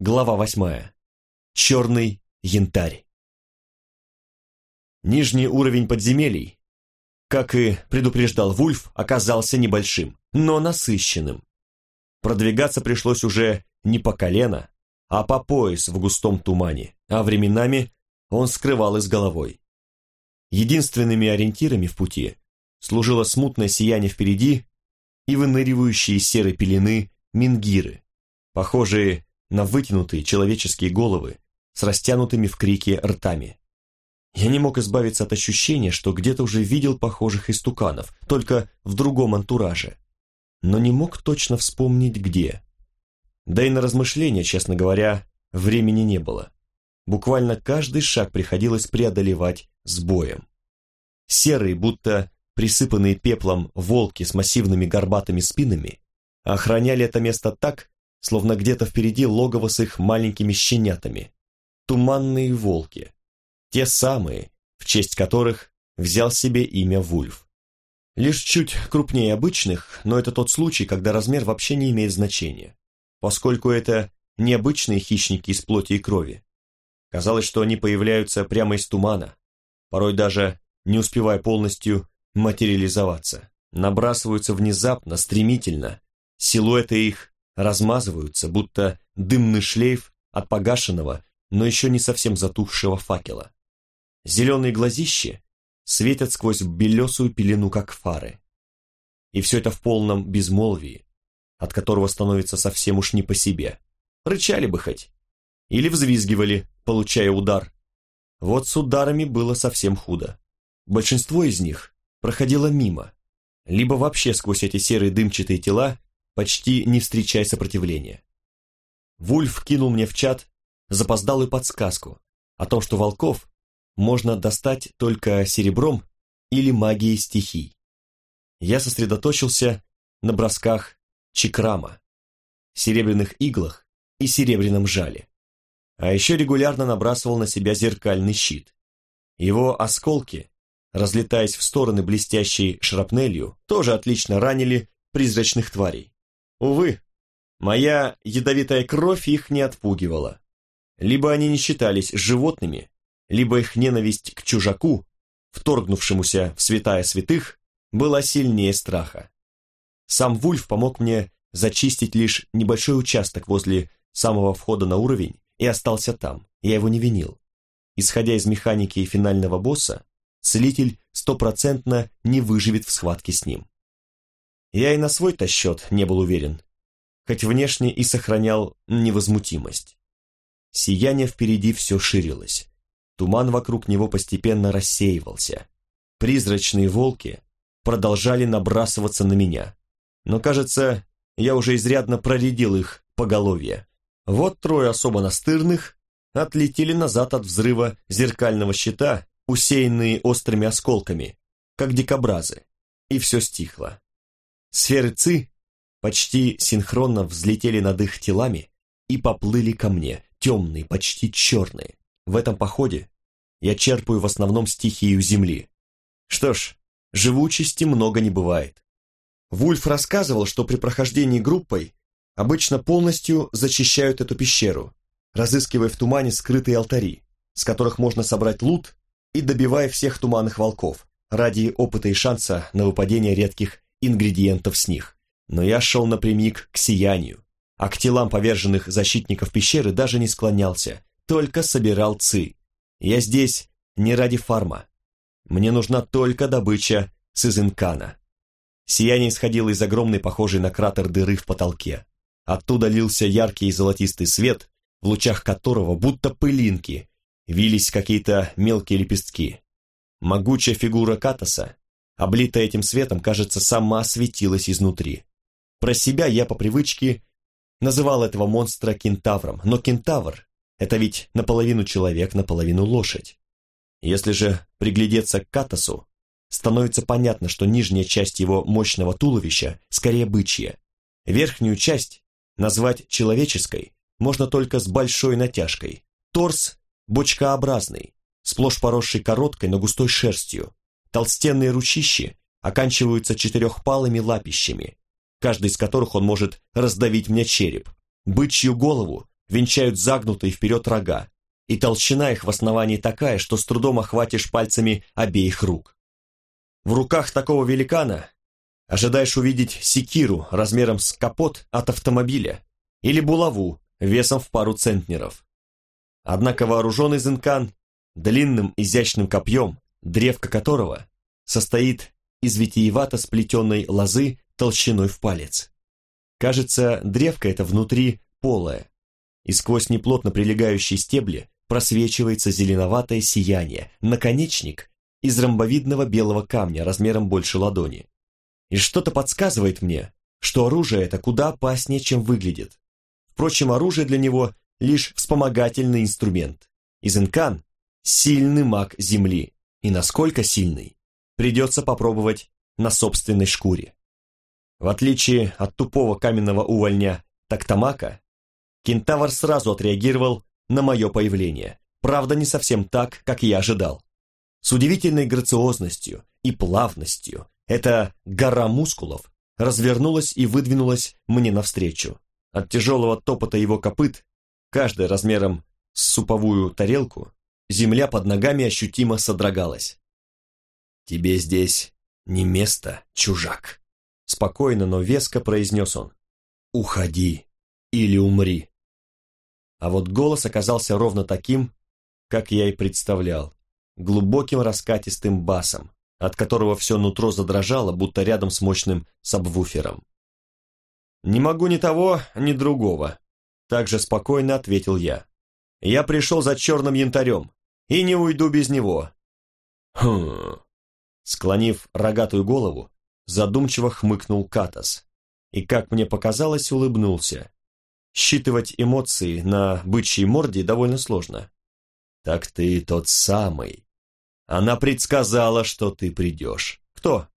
Глава восьмая. Черный янтарь. Нижний уровень подземелий, как и предупреждал Вульф, оказался небольшим, но насыщенным. Продвигаться пришлось уже не по колено, а по пояс в густом тумане, а временами он скрывал из головой. Единственными ориентирами в пути служило смутное сияние впереди и выныривающие серой пелены мингиры, похожие на вытянутые человеческие головы с растянутыми в крике ртами. Я не мог избавиться от ощущения, что где-то уже видел похожих истуканов, только в другом антураже, но не мог точно вспомнить где. Да и на размышления, честно говоря, времени не было. Буквально каждый шаг приходилось преодолевать с боем. Серые, будто присыпанные пеплом волки с массивными горбатыми спинами, охраняли это место так, словно где-то впереди логово с их маленькими щенятами. Туманные волки. Те самые, в честь которых взял себе имя Вульф. Лишь чуть крупнее обычных, но это тот случай, когда размер вообще не имеет значения, поскольку это необычные хищники из плоти и крови. Казалось, что они появляются прямо из тумана, порой даже не успевая полностью материализоваться. Набрасываются внезапно, стремительно. Силуэты их размазываются, будто дымный шлейф от погашенного, но еще не совсем затухшего факела. Зеленые глазищи светят сквозь белесую пелену, как фары. И все это в полном безмолвии, от которого становится совсем уж не по себе. Рычали бы хоть. Или взвизгивали, получая удар. Вот с ударами было совсем худо. Большинство из них проходило мимо, либо вообще сквозь эти серые дымчатые тела почти не встречая сопротивления. Вульф кинул мне в чат запоздалую подсказку о том, что волков можно достать только серебром или магией стихий. Я сосредоточился на бросках чекрама, серебряных иглах и серебряном жале. А еще регулярно набрасывал на себя зеркальный щит. Его осколки, разлетаясь в стороны блестящей шрапнелью, тоже отлично ранили призрачных тварей. Увы, моя ядовитая кровь их не отпугивала. Либо они не считались животными, либо их ненависть к чужаку, вторгнувшемуся в святая святых, была сильнее страха. Сам Вульф помог мне зачистить лишь небольшой участок возле самого входа на уровень и остался там, я его не винил. Исходя из механики финального босса, целитель стопроцентно не выживет в схватке с ним. Я и на свой-то счет не был уверен, хоть внешне и сохранял невозмутимость. Сияние впереди все ширилось. Туман вокруг него постепенно рассеивался. Призрачные волки продолжали набрасываться на меня. Но, кажется, я уже изрядно проредил их поголовье. Вот трое особо настырных отлетели назад от взрыва зеркального щита, усеянные острыми осколками, как дикобразы, и все стихло. Сферы ЦИ почти синхронно взлетели над их телами и поплыли ко мне, темные, почти черные. В этом походе я черпаю в основном стихию земли. Что ж, живучести много не бывает. Вульф рассказывал, что при прохождении группой обычно полностью зачищают эту пещеру, разыскивая в тумане скрытые алтари, с которых можно собрать лут и добивая всех туманных волков ради опыта и шанса на выпадение редких ингредиентов с них. Но я шел напрямик к сиянию, а к телам поверженных защитников пещеры даже не склонялся, только собирал ци. Я здесь не ради фарма. Мне нужна только добыча с Изенкана. Сияние исходило из огромной, похожей на кратер дыры в потолке. Оттуда лился яркий золотистый свет, в лучах которого, будто пылинки, вились какие-то мелкие лепестки. Могучая фигура Катаса облитая этим светом, кажется, сама светилась изнутри. Про себя я по привычке называл этого монстра кентавром, но кентавр — это ведь наполовину человек, наполовину лошадь. Если же приглядеться к Катасу, становится понятно, что нижняя часть его мощного туловища скорее бычья. Верхнюю часть назвать человеческой можно только с большой натяжкой. Торс бочкообразный, сплошь поросший короткой, но густой шерстью, Толстенные ручищи оканчиваются четырехпалыми лапищами, каждый из которых он может раздавить мне череп. Бычью голову венчают загнутые вперед рога, и толщина их в основании такая, что с трудом охватишь пальцами обеих рук. В руках такого великана ожидаешь увидеть секиру размером с капот от автомобиля или булаву весом в пару центнеров. Однако вооруженный Зинкан длинным изящным копьем, древко которого состоит из витиевато сплетенной лозы толщиной в палец. Кажется, древко это внутри полое, и сквозь неплотно прилегающие стебли просвечивается зеленоватое сияние, наконечник из ромбовидного белого камня размером больше ладони. И что-то подсказывает мне, что оружие это куда опаснее, чем выглядит. Впрочем, оружие для него лишь вспомогательный инструмент. Изенкан – сильный маг Земли, и насколько сильный, придется попробовать на собственной шкуре. В отличие от тупого каменного увольня Тактамака, кентавр сразу отреагировал на мое появление, правда не совсем так, как я ожидал. С удивительной грациозностью и плавностью эта гора мускулов развернулась и выдвинулась мне навстречу. От тяжелого топота его копыт, каждый размером с суповую тарелку, земля под ногами ощутимо содрогалась. «Тебе здесь не место, чужак», — спокойно, но веско произнес он. «Уходи или умри». А вот голос оказался ровно таким, как я и представлял, глубоким раскатистым басом, от которого все нутро задрожало, будто рядом с мощным сабвуфером. «Не могу ни того, ни другого», — также спокойно ответил я. «Я пришел за черным янтарем и не уйду без него». «Хм...» Склонив рогатую голову, задумчиво хмыкнул Катас и, как мне показалось, улыбнулся. Считывать эмоции на бычьей морде довольно сложно. «Так ты тот самый. Она предсказала, что ты придешь. Кто?»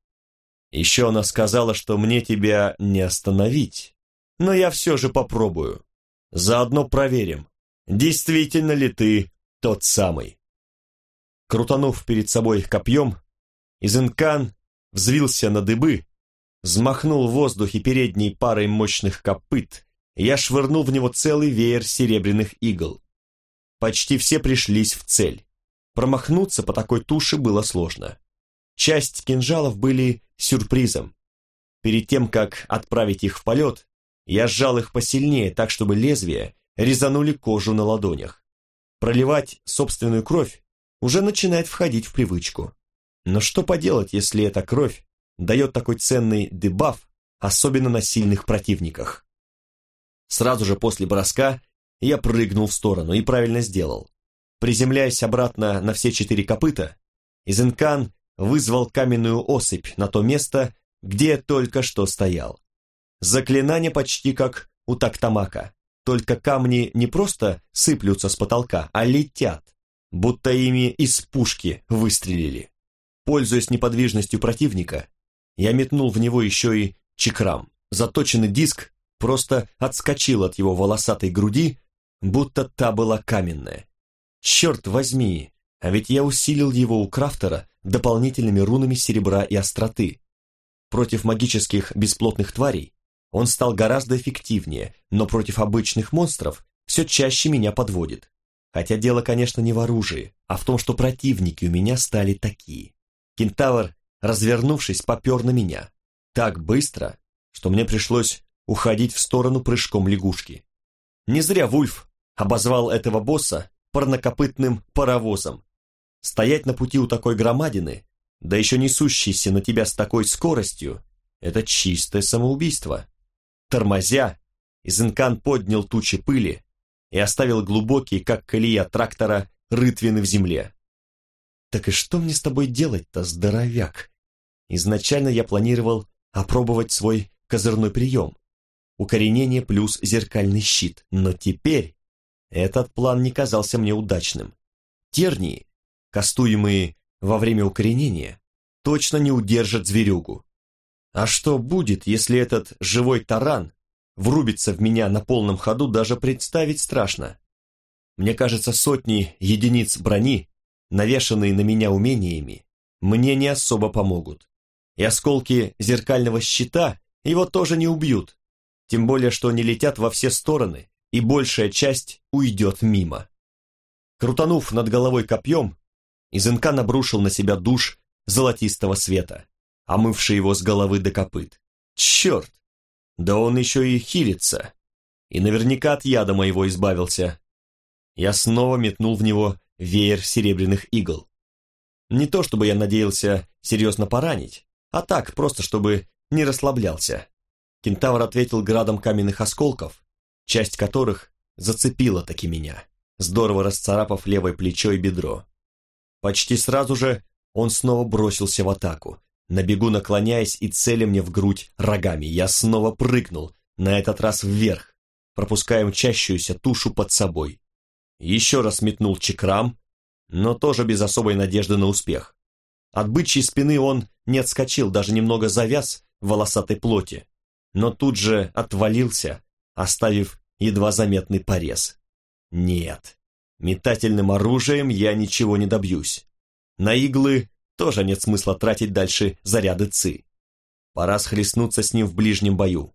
«Еще она сказала, что мне тебя не остановить. Но я все же попробую. Заодно проверим, действительно ли ты тот самый». Крутанув перед собой копьем, Изенкан взвился на дыбы, взмахнул в воздухе передней парой мощных копыт, и я швырнул в него целый веер серебряных игл. Почти все пришлись в цель. Промахнуться по такой туше было сложно. Часть кинжалов были сюрпризом. Перед тем, как отправить их в полет, я сжал их посильнее, так чтобы лезвия резанули кожу на ладонях. Проливать собственную кровь уже начинает входить в привычку. Но что поделать, если эта кровь дает такой ценный дебаф, особенно на сильных противниках? Сразу же после броска я прыгнул в сторону и правильно сделал. Приземляясь обратно на все четыре копыта, Изенкан вызвал каменную осыпь на то место, где я только что стоял. Заклинание почти как у Тактамака, только камни не просто сыплются с потолка, а летят, будто ими из пушки выстрелили. Пользуясь неподвижностью противника, я метнул в него еще и чекрам. Заточенный диск просто отскочил от его волосатой груди, будто та была каменная. Черт возьми, а ведь я усилил его у крафтера дополнительными рунами серебра и остроты. Против магических бесплотных тварей он стал гораздо эффективнее, но против обычных монстров все чаще меня подводит. Хотя дело, конечно, не в оружии, а в том, что противники у меня стали такие. Кентавр, развернувшись, попер на меня. Так быстро, что мне пришлось уходить в сторону прыжком лягушки. Не зря Вульф обозвал этого босса парнокопытным паровозом. Стоять на пути у такой громадины, да еще несущейся на тебя с такой скоростью, это чистое самоубийство. Тормозя, Изенкан поднял тучи пыли и оставил глубокие, как колея трактора, рытвины в земле. Так и что мне с тобой делать-то, здоровяк? Изначально я планировал опробовать свой козырной прием. Укоренение плюс зеркальный щит. Но теперь этот план не казался мне удачным. Тернии, кастуемые во время укоренения, точно не удержат зверюгу. А что будет, если этот живой таран врубится в меня на полном ходу, даже представить страшно. Мне кажется, сотни единиц брони навешанные на меня умениями, мне не особо помогут. И осколки зеркального щита его тоже не убьют, тем более, что они летят во все стороны и большая часть уйдет мимо. Крутанув над головой копьем, Изенкан обрушил на себя душ золотистого света, омывший его с головы до копыт. Черт! Да он еще и хилится. И наверняка от яда моего избавился. Я снова метнул в него веер серебряных игл. Не то, чтобы я надеялся серьезно поранить, а так, просто чтобы не расслаблялся. Кентавр ответил градом каменных осколков, часть которых зацепила таки меня, здорово расцарапав левое плечо и бедро. Почти сразу же он снова бросился в атаку, на бегу наклоняясь и целя мне в грудь рогами. Я снова прыгнул, на этот раз вверх, пропуская мчащуюся тушу под собой. Еще раз метнул чекрам, но тоже без особой надежды на успех. От бычьей спины он не отскочил, даже немного завяз в волосатой плоти, но тут же отвалился, оставив едва заметный порез. Нет, метательным оружием я ничего не добьюсь. На иглы тоже нет смысла тратить дальше заряды ЦИ. Пора схлестнуться с ним в ближнем бою.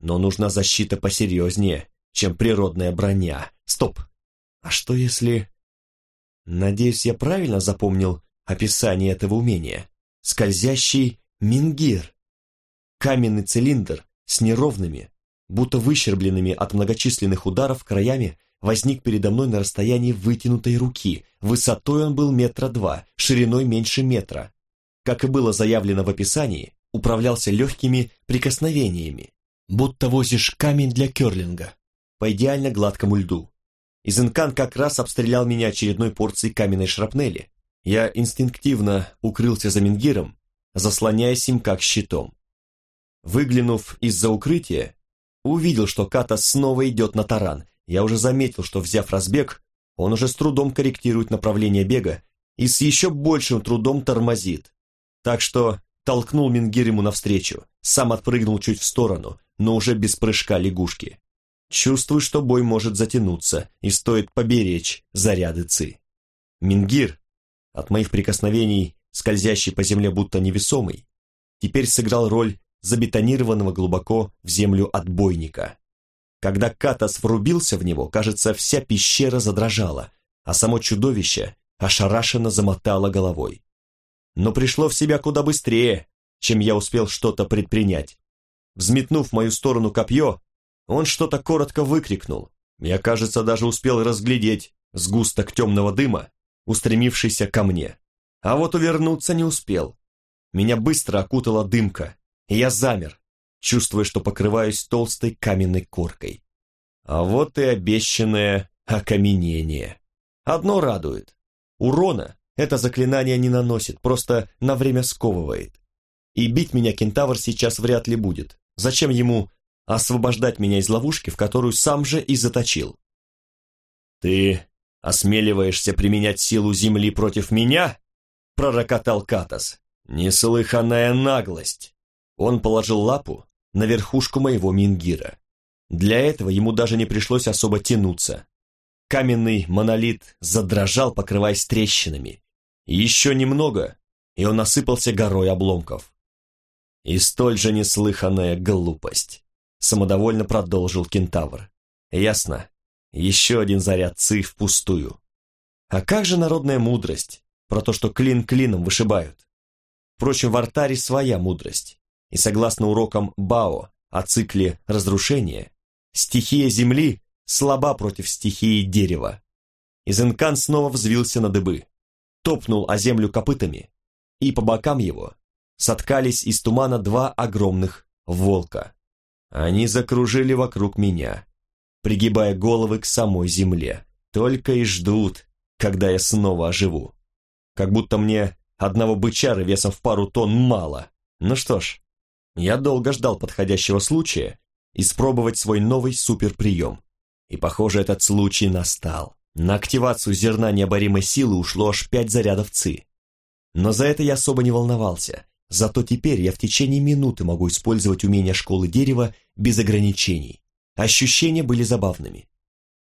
Но нужна защита посерьезнее, чем природная броня. Стоп! А что если... Надеюсь, я правильно запомнил описание этого умения. Скользящий мингир. Каменный цилиндр с неровными, будто выщербленными от многочисленных ударов краями, возник передо мной на расстоянии вытянутой руки. Высотой он был метра два, шириной меньше метра. Как и было заявлено в описании, управлялся легкими прикосновениями, будто возишь камень для керлинга по идеально гладкому льду. Изенкан как раз обстрелял меня очередной порцией каменной шрапнели. Я инстинктивно укрылся за мингиром, заслоняясь им как щитом. Выглянув из-за укрытия, увидел, что Ката снова идет на таран. Я уже заметил, что, взяв разбег, он уже с трудом корректирует направление бега и с еще большим трудом тормозит. Так что толкнул Мингир ему навстречу, сам отпрыгнул чуть в сторону, но уже без прыжка лягушки. Чувствую, что бой может затянуться, и стоит поберечь заряды ЦИ. Мингир, от моих прикосновений, скользящий по земле будто невесомый, теперь сыграл роль забетонированного глубоко в землю отбойника. Когда Катас врубился в него, кажется, вся пещера задрожала, а само чудовище ошарашенно замотало головой. Но пришло в себя куда быстрее, чем я успел что-то предпринять. Взметнув в мою сторону копье, он что-то коротко выкрикнул. Я, кажется, даже успел разглядеть сгусток темного дыма, устремившийся ко мне. А вот увернуться не успел. Меня быстро окутала дымка, и я замер, чувствуя, что покрываюсь толстой каменной коркой. А вот и обещанное окаменение. Одно радует. Урона это заклинание не наносит, просто на время сковывает. И бить меня кентавр сейчас вряд ли будет. Зачем ему освобождать меня из ловушки, в которую сам же и заточил? «Ты осмеливаешься применять силу земли против меня?» — пророкотал Катас. «Неслыханная наглость!» Он положил лапу на верхушку моего мингира. Для этого ему даже не пришлось особо тянуться. Каменный монолит задрожал, покрываясь трещинами. Еще немного, и он осыпался горой обломков. И столь же неслыханная глупость. Самодовольно продолжил кентавр. Ясно. Еще один заряд ци впустую. А как же народная мудрость про то, что клин клином вышибают? Впрочем, в артаре своя мудрость и согласно урокам Бао о цикле разрушения, стихия земли слаба против стихии дерева. Изенкан снова взвился на дыбы, топнул о землю копытами, и по бокам его соткались из тумана два огромных волка. Они закружили вокруг меня, пригибая головы к самой земле, только и ждут, когда я снова оживу. Как будто мне одного бычара весом в пару тонн мало. Ну что ж, я долго ждал подходящего случая испробовать свой новый суперприем. И, похоже, этот случай настал. На активацию зерна необоримой силы ушло аж пять зарядов ЦИ. Но за это я особо не волновался. Зато теперь я в течение минуты могу использовать умения школы дерева без ограничений. Ощущения были забавными.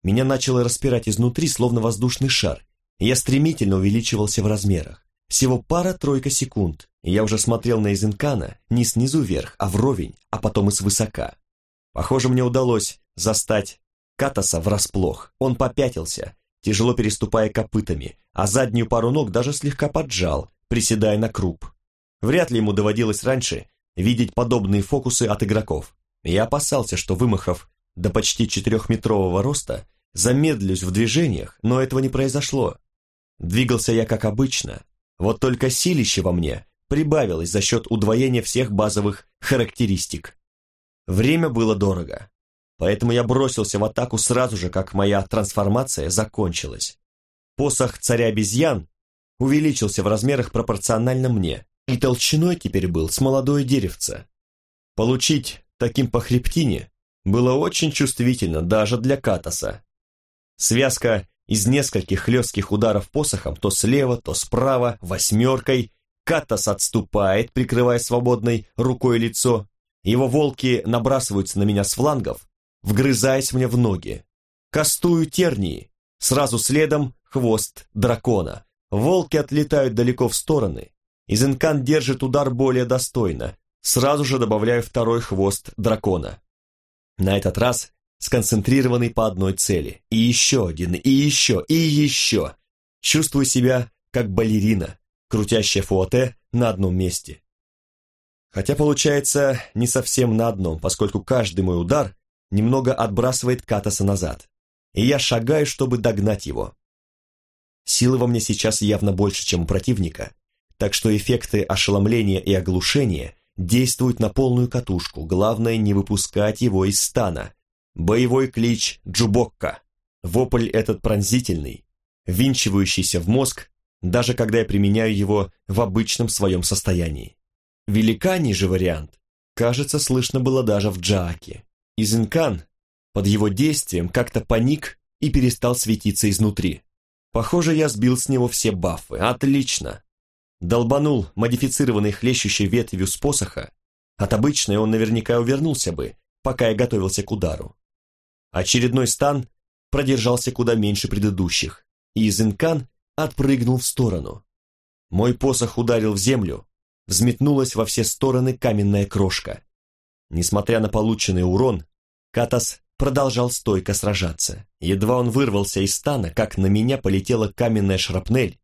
Меня начало распирать изнутри, словно воздушный шар, я стремительно увеличивался в размерах. Всего пара-тройка секунд, и я уже смотрел на Изенкана не снизу вверх, а вровень, а потом и свысока. Похоже, мне удалось застать Катаса врасплох. Он попятился, тяжело переступая копытами, а заднюю пару ног даже слегка поджал, приседая на круп. Вряд ли ему доводилось раньше видеть подобные фокусы от игроков. Я опасался, что вымахав до почти четырехметрового роста, замедлюсь в движениях, но этого не произошло. Двигался я как обычно, вот только силище во мне прибавилось за счет удвоения всех базовых характеристик. Время было дорого, поэтому я бросился в атаку сразу же, как моя трансформация закончилась. Посох царя обезьян увеличился в размерах пропорционально мне, и толщиной теперь был с молодое деревце. Получить таким по хребтине было очень чувствительно даже для Катаса. Связка из нескольких хлестких ударов посохом то слева, то справа, восьмеркой. Катас отступает, прикрывая свободной рукой лицо. Его волки набрасываются на меня с флангов, вгрызаясь мне в ноги. Кастую тернии, сразу следом хвост дракона. Волки отлетают далеко в стороны. Изенкан держит удар более достойно. Сразу же добавляю второй хвост дракона. На этот раз сконцентрированный по одной цели. И еще один, и еще, и еще. Чувствую себя как балерина, крутящая фуате на одном месте. Хотя получается не совсем на одном, поскольку каждый мой удар немного отбрасывает Катаса назад. И я шагаю, чтобы догнать его. Силы во мне сейчас явно больше, чем у противника, так что эффекты ошеломления и оглушения действуют на полную катушку, главное не выпускать его из стана, Боевой клич Джубокка. Вопль этот пронзительный, винчивающийся в мозг, даже когда я применяю его в обычном своем состоянии. Великаний же вариант, кажется, слышно было даже в Джааке. Изенкан под его действием как-то паник и перестал светиться изнутри. Похоже, я сбил с него все бафы. Отлично. Долбанул модифицированной хлещущей ветвью с посоха. От обычной он наверняка увернулся бы, пока я готовился к удару. Очередной стан продержался куда меньше предыдущих, и Изенкан отпрыгнул в сторону. Мой посох ударил в землю, взметнулась во все стороны каменная крошка. Несмотря на полученный урон, Катас продолжал стойко сражаться. Едва он вырвался из стана, как на меня полетела каменная шрапнель.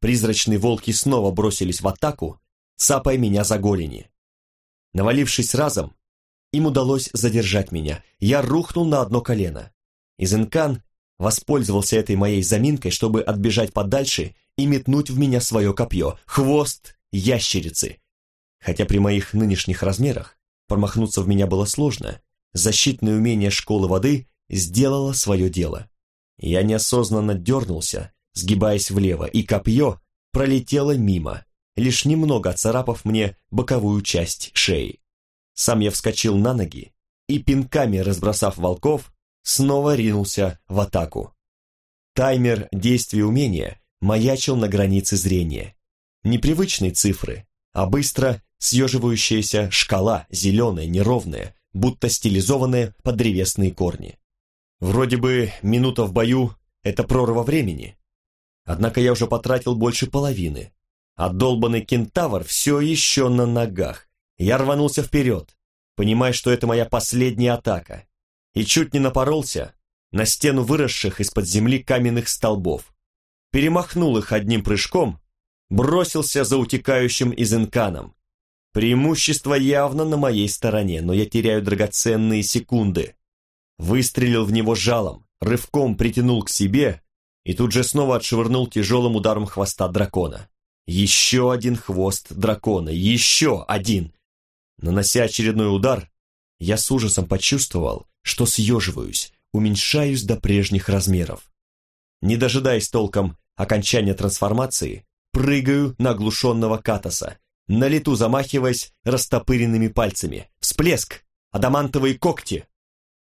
Призрачные волки снова бросились в атаку, цапая меня за голени. Навалившись разом, им удалось задержать меня. Я рухнул на одно колено. Изенкан воспользовался этой моей заминкой, чтобы отбежать подальше и метнуть в меня свое копье. Хвост ящерицы. Хотя при моих нынешних размерах промахнуться в меня было сложно, защитное умение школы воды сделало свое дело. Я неосознанно дернулся, сгибаясь влево, и копье пролетело мимо, лишь немного оцарапав мне боковую часть шеи. Сам я вскочил на ноги и, пинками разбросав волков, снова ринулся в атаку. Таймер действия умения маячил на границе зрения. Непривычные цифры, а быстро съеживающаяся шкала, зеленая, неровная, будто стилизованная под древесные корни. Вроде бы минута в бою — это прорва времени. Однако я уже потратил больше половины, а долбанный кентавр все еще на ногах, я рванулся вперед, понимая, что это моя последняя атака, и чуть не напоролся на стену выросших из-под земли каменных столбов. Перемахнул их одним прыжком, бросился за утекающим изенканом. Преимущество явно на моей стороне, но я теряю драгоценные секунды. Выстрелил в него жалом, рывком притянул к себе и тут же снова отшвырнул тяжелым ударом хвоста дракона. Еще один хвост дракона, еще один. Нанося очередной удар, я с ужасом почувствовал, что съеживаюсь, уменьшаюсь до прежних размеров. Не дожидаясь толком окончания трансформации, прыгаю на оглушенного Катаса, на лету замахиваясь растопыренными пальцами. Всплеск! Адамантовые когти!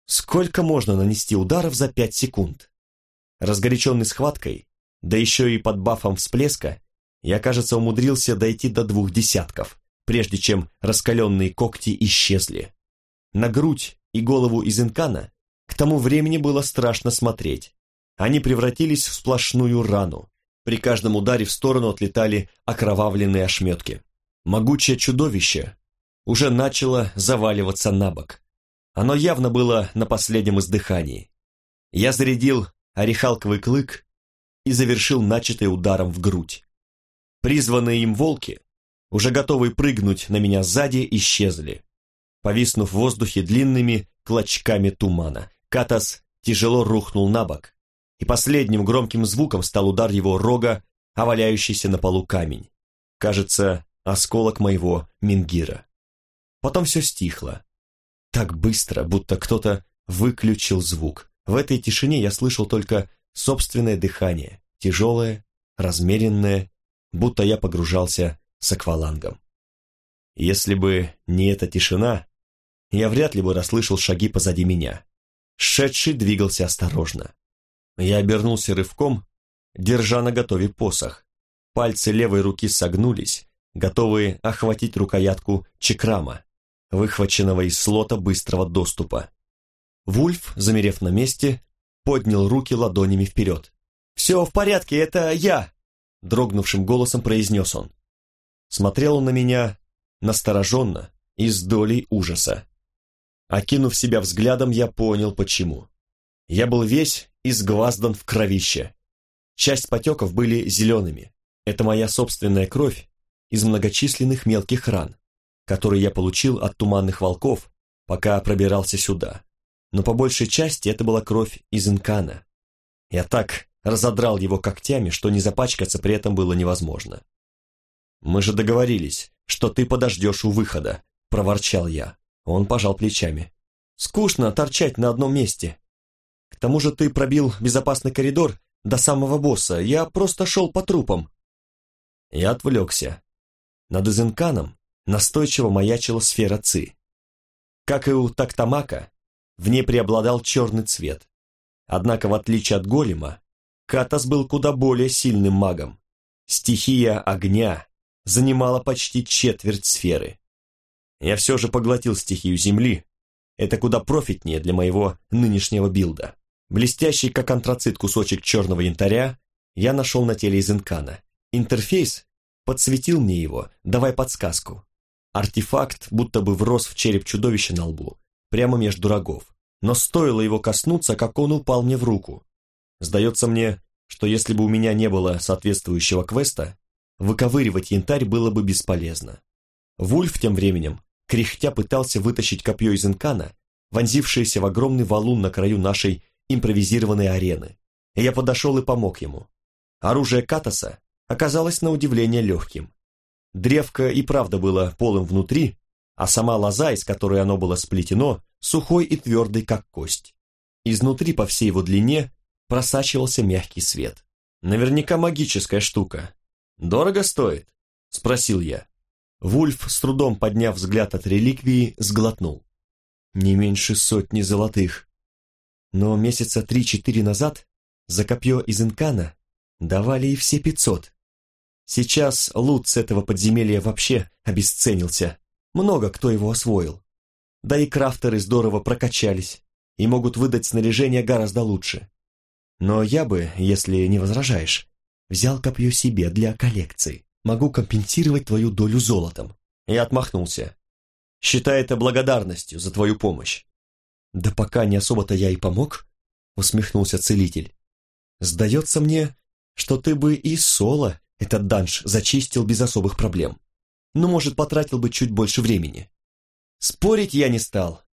Сколько можно нанести ударов за пять секунд? Разгоряченный схваткой, да еще и под бафом всплеска, я, кажется, умудрился дойти до двух десятков прежде чем раскаленные когти исчезли. На грудь и голову из инкана к тому времени было страшно смотреть. Они превратились в сплошную рану. При каждом ударе в сторону отлетали окровавленные ошметки. Могучее чудовище уже начало заваливаться на бок. Оно явно было на последнем издыхании. Я зарядил орехалковый клык и завершил начатый ударом в грудь. Призванные им волки, уже готовые прыгнуть на меня сзади, исчезли, повиснув в воздухе длинными клочками тумана. Катас тяжело рухнул на бок, и последним громким звуком стал удар его рога, о валяющийся на полу камень. Кажется, осколок моего мингира. Потом все стихло. Так быстро, будто кто-то выключил звук. В этой тишине я слышал только собственное дыхание, тяжелое, размеренное, будто я погружался с аквалангом. Если бы не эта тишина, я вряд ли бы расслышал шаги позади меня. Шедший двигался осторожно. Я обернулся рывком, держа на готове посох. Пальцы левой руки согнулись, готовые охватить рукоятку чекрама, выхваченного из слота быстрого доступа. Вульф, замерев на месте, поднял руки ладонями вперед. «Все в порядке, это я!» Дрогнувшим голосом произнес он. Смотрел он на меня настороженно и с долей ужаса. Окинув себя взглядом, я понял, почему. Я был весь изгваздан в кровище. Часть потеков были зелеными. Это моя собственная кровь из многочисленных мелких ран, которые я получил от туманных волков, пока пробирался сюда. Но по большей части это была кровь из инкана. Я так разодрал его когтями, что не запачкаться при этом было невозможно. «Мы же договорились, что ты подождешь у выхода», — проворчал я. Он пожал плечами. «Скучно торчать на одном месте. К тому же ты пробил безопасный коридор до самого босса, я просто шел по трупам». Я отвлекся. Над Изенканом настойчиво маячила сфера Ци. Как и у Тактамака, в ней преобладал черный цвет. Однако, в отличие от голема, Катас был куда более сильным магом. Стихия огня занимала почти четверть сферы. Я все же поглотил стихию земли. Это куда профитнее для моего нынешнего билда. Блестящий, как антрацит, кусочек черного янтаря я нашел на теле Изенкана. Интерфейс подсветил мне его, давай подсказку. Артефакт будто бы врос в череп чудовища на лбу, прямо между рогов. Но стоило его коснуться, как он упал мне в руку. Сдается мне, что если бы у меня не было соответствующего квеста, выковыривать янтарь было бы бесполезно. Вульф тем временем, кряхтя пытался вытащить копье из инкана, вонзившееся в огромный валун на краю нашей импровизированной арены. Я подошел и помог ему. Оружие Катаса оказалось на удивление легким. Древко и правда было полым внутри, а сама лоза, из которой оно было сплетено, сухой и твердый, как кость. Изнутри по всей его длине просачивался мягкий свет. Наверняка магическая штука. Дорого стоит? Спросил я. Вульф, с трудом подняв взгляд от реликвии, сглотнул. Не меньше сотни золотых. Но месяца три-четыре назад за копье из инкана давали и все пятьсот. Сейчас лут с этого подземелья вообще обесценился. Много кто его освоил. Да и крафтеры здорово прокачались и могут выдать снаряжение гораздо лучше. Но я бы, если не возражаешь, взял копье себе для коллекции. Могу компенсировать твою долю золотом. И отмахнулся. Считай это благодарностью за твою помощь. Да пока не особо-то я и помог, усмехнулся целитель. Сдается мне, что ты бы и соло этот данж зачистил без особых проблем. Но, может, потратил бы чуть больше времени. Спорить я не стал,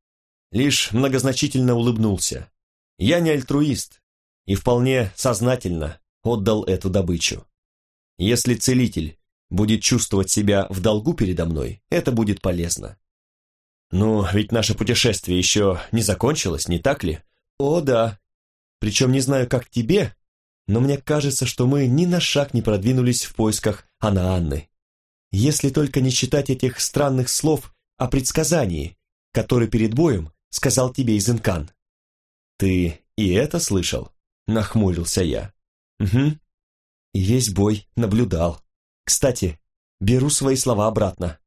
лишь многозначительно улыбнулся. Я не альтруист, и вполне сознательно отдал эту добычу. Если целитель будет чувствовать себя в долгу передо мной, это будет полезно. Ну, ведь наше путешествие еще не закончилось, не так ли? О, да. Причем не знаю, как тебе, но мне кажется, что мы ни на шаг не продвинулись в поисках Анаанны. Если только не считать этих странных слов о предсказании, который перед боем сказал тебе Изенкан. Ты и это слышал? Нахмурился я. Угу. И весь бой наблюдал. Кстати, беру свои слова обратно.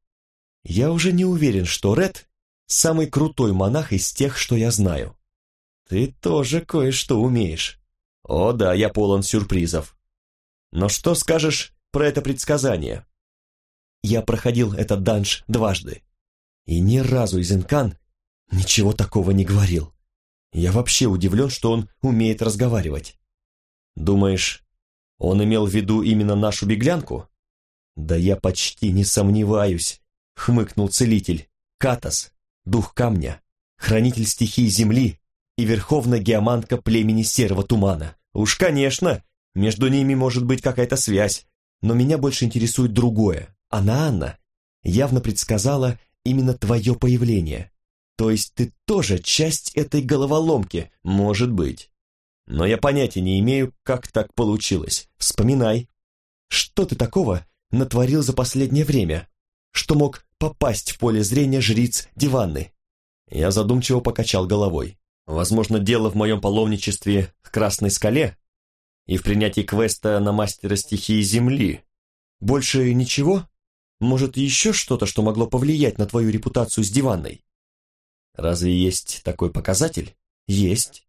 Я уже не уверен, что Ред самый крутой монах из тех, что я знаю. Ты тоже кое-что умеешь. О да, я полон сюрпризов. Но что скажешь про это предсказание? Я проходил этот данж дважды. И ни разу Изенкан ничего такого не говорил. Я вообще удивлен, что он умеет разговаривать. Думаешь, он имел в виду именно нашу беглянку? Да я почти не сомневаюсь, хмыкнул целитель. Катас, дух камня, хранитель стихии земли и верховная геомантка племени серого тумана. Уж, конечно, между ними может быть какая-то связь, но меня больше интересует другое. Она, Анна, явно предсказала именно твое появление. То есть ты тоже часть этой головоломки, может быть. Но я понятия не имею, как так получилось. Вспоминай. Что ты такого натворил за последнее время, что мог попасть в поле зрения жриц Диванны? Я задумчиво покачал головой. Возможно, дело в моем паломничестве к Красной скале и в принятии квеста на мастера стихии Земли. Больше ничего? Может, еще что-то, что могло повлиять на твою репутацию с Диванной? Разве есть такой показатель? Есть.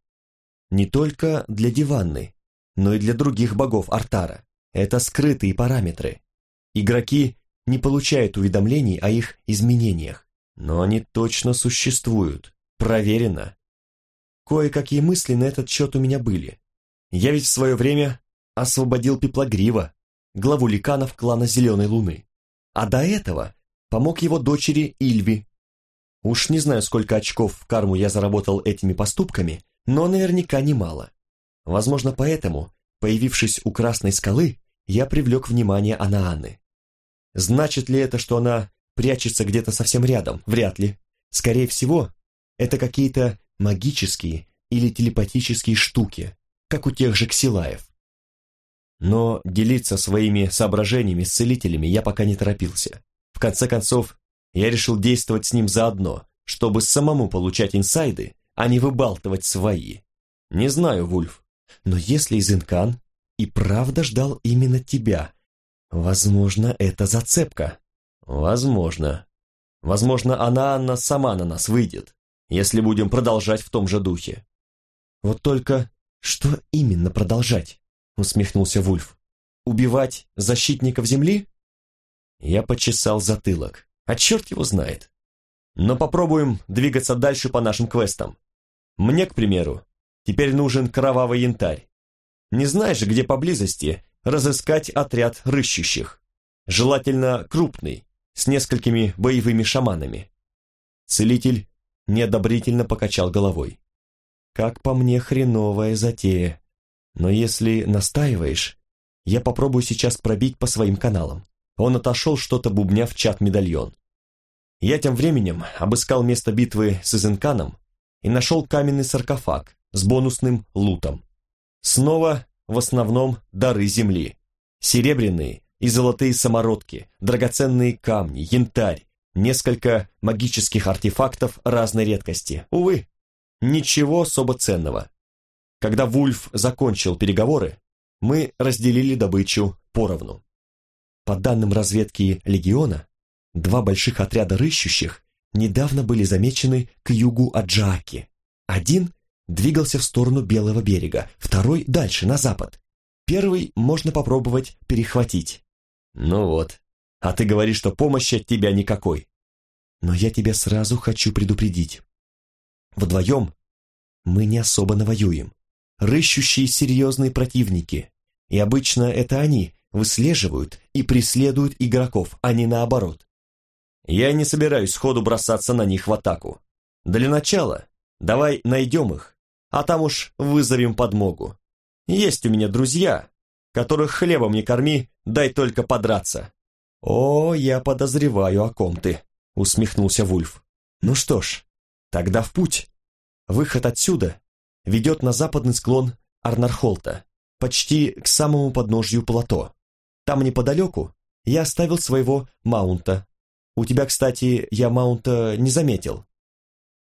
Не только для Диванны, но и для других богов Артара. Это скрытые параметры. Игроки не получают уведомлений о их изменениях, но они точно существуют. Проверено. Кое-какие мысли на этот счет у меня были. Я ведь в свое время освободил Пеплогрива, главу ликанов клана Зеленой Луны. А до этого помог его дочери Ильви. Уж не знаю, сколько очков в карму я заработал этими поступками, но наверняка немало. Возможно, поэтому, появившись у Красной скалы, я привлек внимание Анааны. Значит ли это, что она прячется где-то совсем рядом? Вряд ли. Скорее всего, это какие-то магические или телепатические штуки, как у тех же ксилаев. Но делиться своими соображениями с целителями я пока не торопился. В конце концов, я решил действовать с ним заодно, чтобы самому получать инсайды, а не выбалтывать свои. Не знаю, Вульф, но если Изенкан и правда ждал именно тебя, возможно, это зацепка. Возможно. Возможно, она, Анна, сама на нас выйдет, если будем продолжать в том же духе. Вот только что именно продолжать? Усмехнулся Вульф. Убивать защитников земли? Я почесал затылок. А черт его знает. Но попробуем двигаться дальше по нашим квестам. Мне, к примеру, теперь нужен кровавый янтарь. Не знаешь, где поблизости разыскать отряд рыщущих? Желательно крупный, с несколькими боевыми шаманами. Целитель неодобрительно покачал головой. Как по мне, хреновая затея. Но если настаиваешь, я попробую сейчас пробить по своим каналам. Он отошел, что-то бубня в чат-медальон. Я тем временем обыскал место битвы с Изенканом и нашел каменный саркофаг с бонусным лутом. Снова в основном дары земли. Серебряные и золотые самородки, драгоценные камни, янтарь, несколько магических артефактов разной редкости. Увы, ничего особо ценного. Когда Вульф закончил переговоры, мы разделили добычу поровну. По данным разведки Легиона, два больших отряда рыщущих недавно были замечены к югу от Джааки. Один двигался в сторону Белого берега, второй дальше, на запад. Первый можно попробовать перехватить. Ну вот, а ты говоришь, что помощи от тебя никакой. Но я тебя сразу хочу предупредить. Вдвоем мы не особо навоюем. Рыщущие серьезные противники. И обычно это они выслеживают и преследуют игроков, а не наоборот. Я не собираюсь сходу бросаться на них в атаку. Для начала давай найдем их, а там уж вызовем подмогу. Есть у меня друзья, которых хлебом не корми, дай только подраться. О, я подозреваю, о ком ты, усмехнулся Вульф. Ну что ж, тогда в путь. Выход отсюда ведет на западный склон Арнархолта, почти к самому подножью плато. Там неподалеку я оставил своего маунта. У тебя, кстати, я маунта не заметил.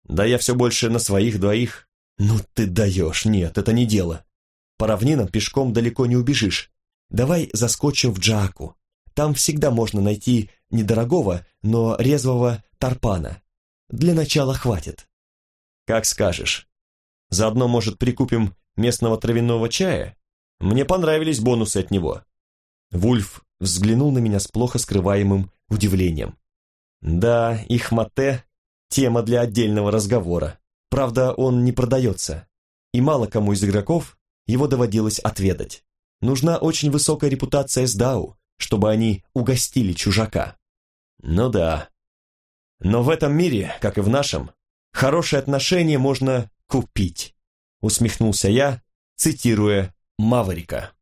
Да я все больше на своих двоих. Ну ты даешь, нет, это не дело. По равнинам пешком далеко не убежишь. Давай заскочим в Джааку. Там всегда можно найти недорогого, но резвого тарпана. Для начала хватит. Как скажешь. Заодно, может, прикупим местного травяного чая? Мне понравились бонусы от него. Вульф взглянул на меня с плохо скрываемым удивлением. Да, их мате – тема для отдельного разговора. Правда, он не продается, и мало кому из игроков его доводилось отведать. Нужна очень высокая репутация СДАУ, чтобы они угостили чужака. Ну да. Но в этом мире, как и в нашем, хорошие отношения можно купить, усмехнулся я, цитируя Маврика.